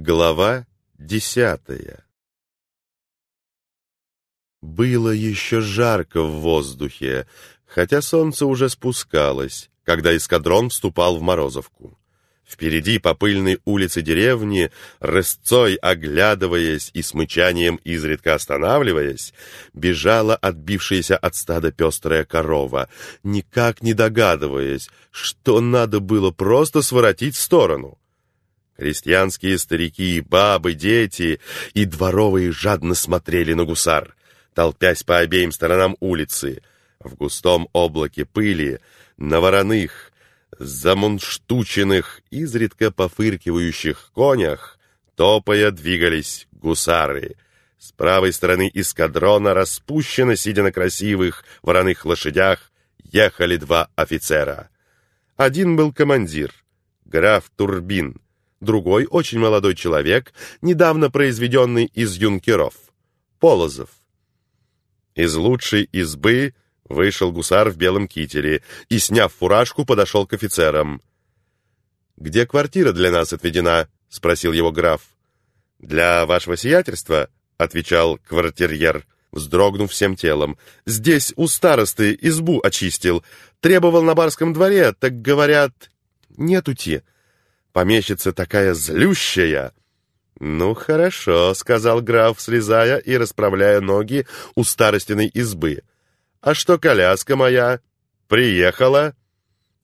Глава десятая Было еще жарко в воздухе, хотя солнце уже спускалось, когда эскадрон вступал в Морозовку. Впереди по пыльной улице деревни, рысцой оглядываясь и с мычанием изредка останавливаясь, бежала отбившаяся от стада пестрая корова, никак не догадываясь, что надо было просто своротить в сторону. Крестьянские старики, бабы, дети и дворовые жадно смотрели на гусар, толпясь по обеим сторонам улицы. В густом облаке пыли, на вороных, замунштученных, изредка пофыркивающих конях, топая двигались гусары. С правой стороны эскадрона, распущенно, сидя на красивых вороных лошадях, ехали два офицера. Один был командир, граф Турбин, другой — очень молодой человек, недавно произведенный из юнкеров, Полозов. Из лучшей избы вышел гусар в белом кителе и, сняв фуражку, подошел к офицерам. «Где квартира для нас отведена?» — спросил его граф. «Для вашего сиятельства?» — отвечал квартирьер, вздрогнув всем телом. «Здесь у старосты избу очистил. Требовал на барском дворе, так говорят, нетути». Помещица такая злющая!» «Ну, хорошо», — сказал граф, слезая и расправляя ноги у старостиной избы. «А что коляска моя? Приехала?»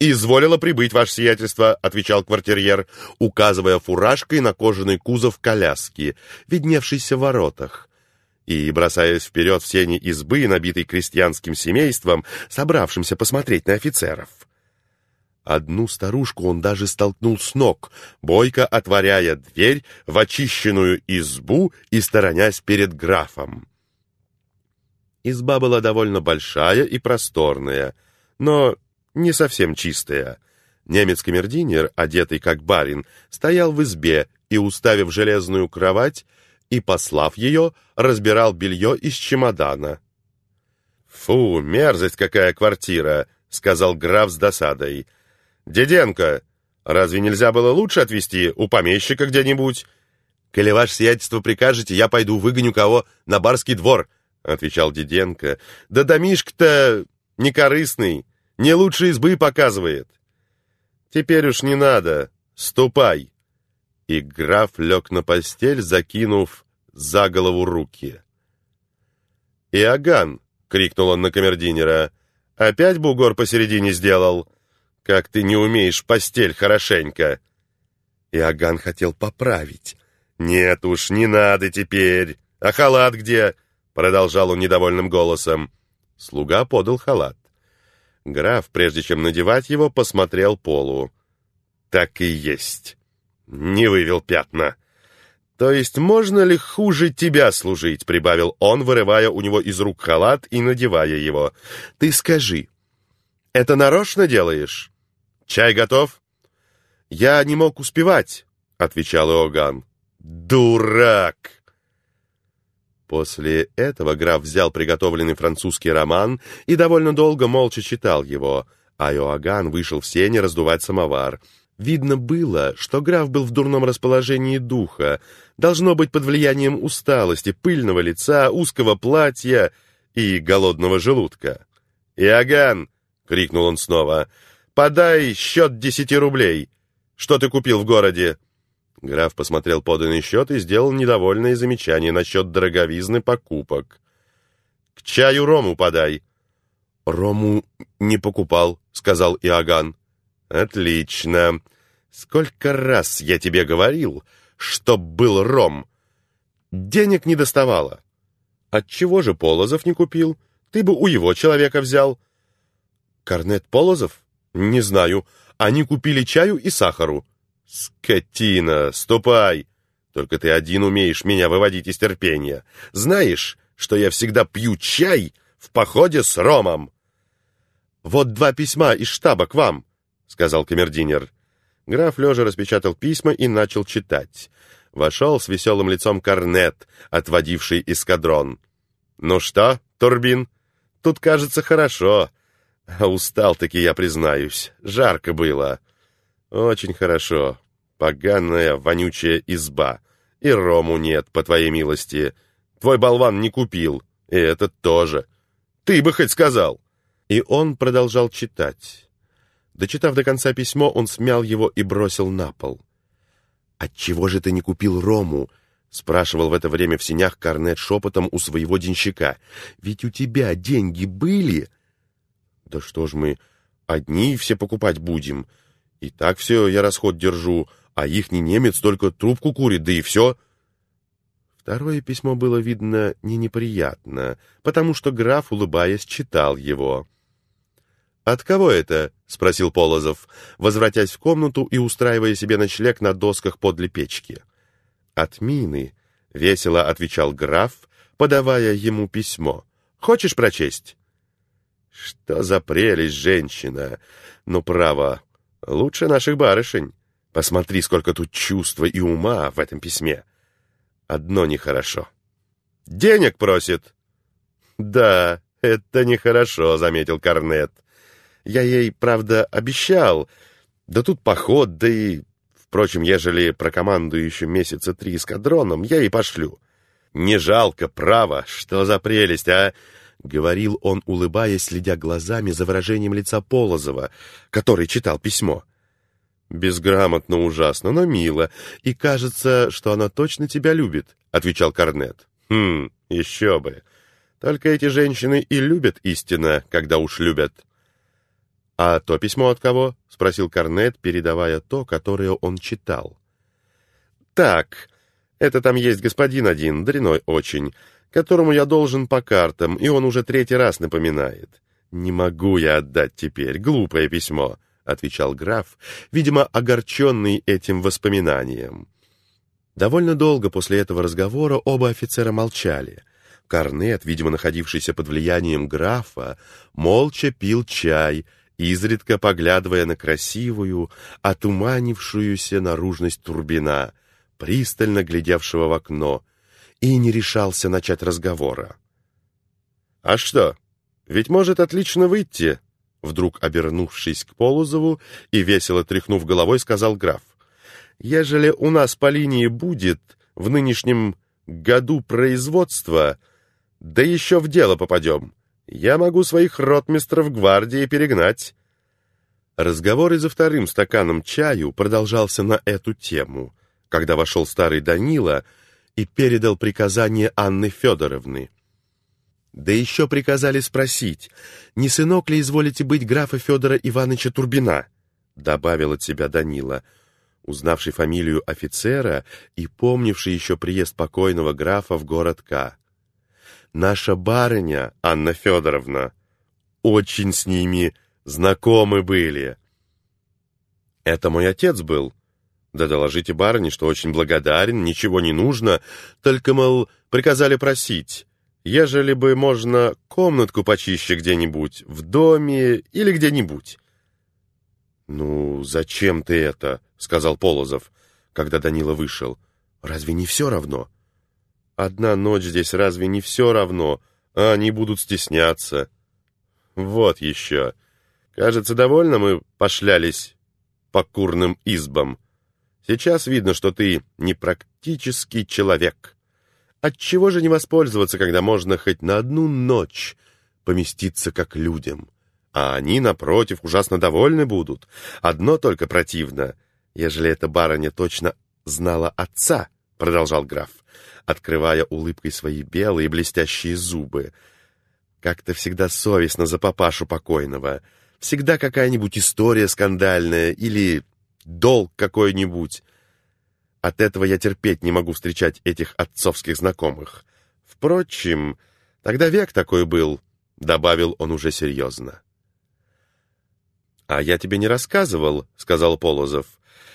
«Изволила прибыть, ваше сиятельство», — отвечал квартирьер, указывая фуражкой на кожаный кузов коляски, видневшийся в воротах. И, бросаясь вперед в сени избы, набитой крестьянским семейством, собравшимся посмотреть на офицеров. Одну старушку он даже столкнул с ног, бойко отворяя дверь в очищенную избу и сторонясь перед графом. Изба была довольно большая и просторная, но не совсем чистая. Немец камердинер, одетый как барин, стоял в избе и, уставив железную кровать и, послав ее, разбирал белье из чемодана. «Фу, мерзость какая квартира!» — сказал граф с досадой. «Деденко, разве нельзя было лучше отвезти у помещика где-нибудь?» «Коли ваше сиятельство прикажете, я пойду выгоню кого на барский двор», — отвечал Деденко. «Да домишко-то некорыстный, не лучше избы показывает». «Теперь уж не надо, ступай». И граф лег на постель, закинув за голову руки. «Иоганн!» — крикнул он на камердинера, «Опять бугор посередине сделал?» Как ты не умеешь постель хорошенько!» Иоганн хотел поправить. «Нет уж, не надо теперь! А халат где?» Продолжал он недовольным голосом. Слуга подал халат. Граф, прежде чем надевать его, посмотрел полу. «Так и есть. Не вывел пятна». «То есть можно ли хуже тебя служить?» — прибавил он, вырывая у него из рук халат и надевая его. «Ты скажи, это нарочно делаешь?» «Чай готов?» «Я не мог успевать», — отвечал Иоганн. «Дурак!» После этого граф взял приготовленный французский роман и довольно долго молча читал его, а Иоганн вышел в сене раздувать самовар. Видно было, что граф был в дурном расположении духа, должно быть под влиянием усталости, пыльного лица, узкого платья и голодного желудка. «Иоганн!» — крикнул он снова — Подай счет десяти рублей. Что ты купил в городе?» Граф посмотрел поданный счет и сделал недовольное замечание насчет дороговизны покупок. «К чаю рому подай». «Рому не покупал», — сказал Иоганн. «Отлично. Сколько раз я тебе говорил, чтоб был ром. Денег не доставало. Отчего же Полозов не купил? Ты бы у его человека взял». «Корнет Полозов?» «Не знаю. Они купили чаю и сахару». «Скотина, ступай! Только ты один умеешь меня выводить из терпения. Знаешь, что я всегда пью чай в походе с ромом?» «Вот два письма из штаба к вам», — сказал камердинер. Граф лежа распечатал письма и начал читать. Вошел с веселым лицом корнет, отводивший эскадрон. «Ну что, Турбин, тут кажется хорошо. А устал-таки, я признаюсь. Жарко было. Очень хорошо. Поганая, вонючая изба. И рому нет, по твоей милости. Твой болван не купил. И этот тоже. Ты бы хоть сказал!» И он продолжал читать. Дочитав до конца письмо, он смял его и бросил на пол. «Отчего же ты не купил рому?» — спрашивал в это время в синях Корнет шепотом у своего денщика. «Ведь у тебя деньги были?» «Да что ж мы одни все покупать будем? И так все я расход держу, а их не немец только трубку курит, да и все». Второе письмо было, видно, не неприятно, потому что граф, улыбаясь, читал его. «От кого это?» — спросил Полозов, возвратясь в комнату и устраивая себе ночлег на досках подле печки. «От Мины», — весело отвечал граф, подавая ему письмо. «Хочешь прочесть?» «Что за прелесть, женщина! Ну, право, лучше наших барышень. Посмотри, сколько тут чувства и ума в этом письме. Одно нехорошо. Денег просит!» «Да, это нехорошо», — заметил Корнет. Я ей, правда, обещал. Да тут поход, да и... Впрочем, ежели прокомандую еще месяца три эскадроном, я и пошлю. Не жалко, право, что за прелесть, а? Говорил он, улыбаясь, следя глазами за выражением лица Полозова, который читал письмо. «Безграмотно ужасно, но мило, и кажется, что она точно тебя любит», — отвечал Корнет. «Хм, еще бы. Только эти женщины и любят истинно, когда уж любят». «А то письмо от кого?» — спросил Корнет, передавая то, которое он читал. «Так, это там есть господин один, дряной очень, которому я должен по картам, и он уже третий раз напоминает. Не могу я отдать теперь, глупое письмо», — отвечал граф, видимо, огорченный этим воспоминанием. Довольно долго после этого разговора оба офицера молчали. Корнет, видимо, находившийся под влиянием графа, молча пил чай — изредка поглядывая на красивую, отуманившуюся наружность Турбина, пристально глядевшего в окно, и не решался начать разговора. «А что, ведь может отлично выйти», вдруг обернувшись к Полозову и весело тряхнув головой, сказал граф. «Ежели у нас по линии будет в нынешнем году производство, да еще в дело попадем, я могу своих ротмистров гвардии перегнать». Разговор и за вторым стаканом чаю продолжался на эту тему, когда вошел старый Данила и передал приказание Анны Федоровны. Да еще приказали спросить, не сынок ли изволите быть графа Федора Ивановича Турбина, добавил от себя Данила, узнавший фамилию офицера и помнивший еще приезд покойного графа в город К наша барыня, Анна Федоровна, очень с ними знакомы были. Это мой отец был. Да доложите барыне, что очень благодарен, ничего не нужно, только, мол, приказали просить. Ежели бы можно комнатку почище где-нибудь, в доме или где-нибудь. «Ну, зачем ты это?» — сказал Полозов, когда Данила вышел. «Разве не все равно?» Одна ночь здесь разве не все равно, а они будут стесняться? Вот еще. Кажется, довольно мы пошлялись по курным избам. Сейчас видно, что ты непрактический человек. Отчего же не воспользоваться, когда можно хоть на одну ночь поместиться как людям? А они, напротив, ужасно довольны будут. Одно только противно. Ежели эта барыня точно знала отца, — продолжал граф, открывая улыбкой свои белые блестящие зубы. Как-то всегда совестно за папашу покойного. Всегда какая-нибудь история скандальная или долг какой-нибудь. От этого я терпеть не могу встречать этих отцовских знакомых. Впрочем, тогда век такой был, — добавил он уже серьезно. «А я тебе не рассказывал», — сказал Полозов.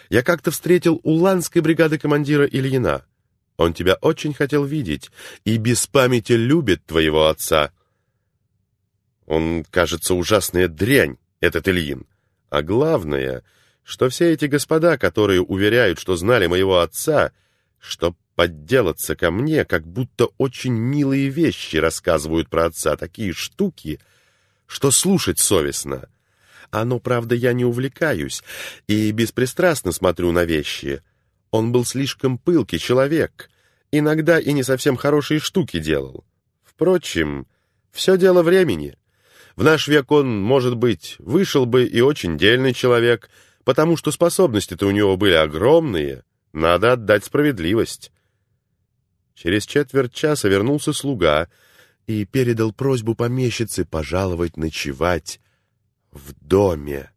«Я как-то встретил уланской бригады командира Ильина. Он тебя очень хотел видеть и без памяти любит твоего отца. Он, кажется, ужасная дрянь, этот Ильин. А главное, что все эти господа, которые уверяют, что знали моего отца, что подделаться ко мне, как будто очень милые вещи рассказывают про отца, такие штуки, что слушать совестно. Оно, правда, я не увлекаюсь и беспристрастно смотрю на вещи. Он был слишком пылкий человек, иногда и не совсем хорошие штуки делал. Впрочем, все дело времени. В наш век он, может быть, вышел бы и очень дельный человек, потому что способности-то у него были огромные, надо отдать справедливость. Через четверть часа вернулся слуга и передал просьбу помещицы пожаловать ночевать в доме.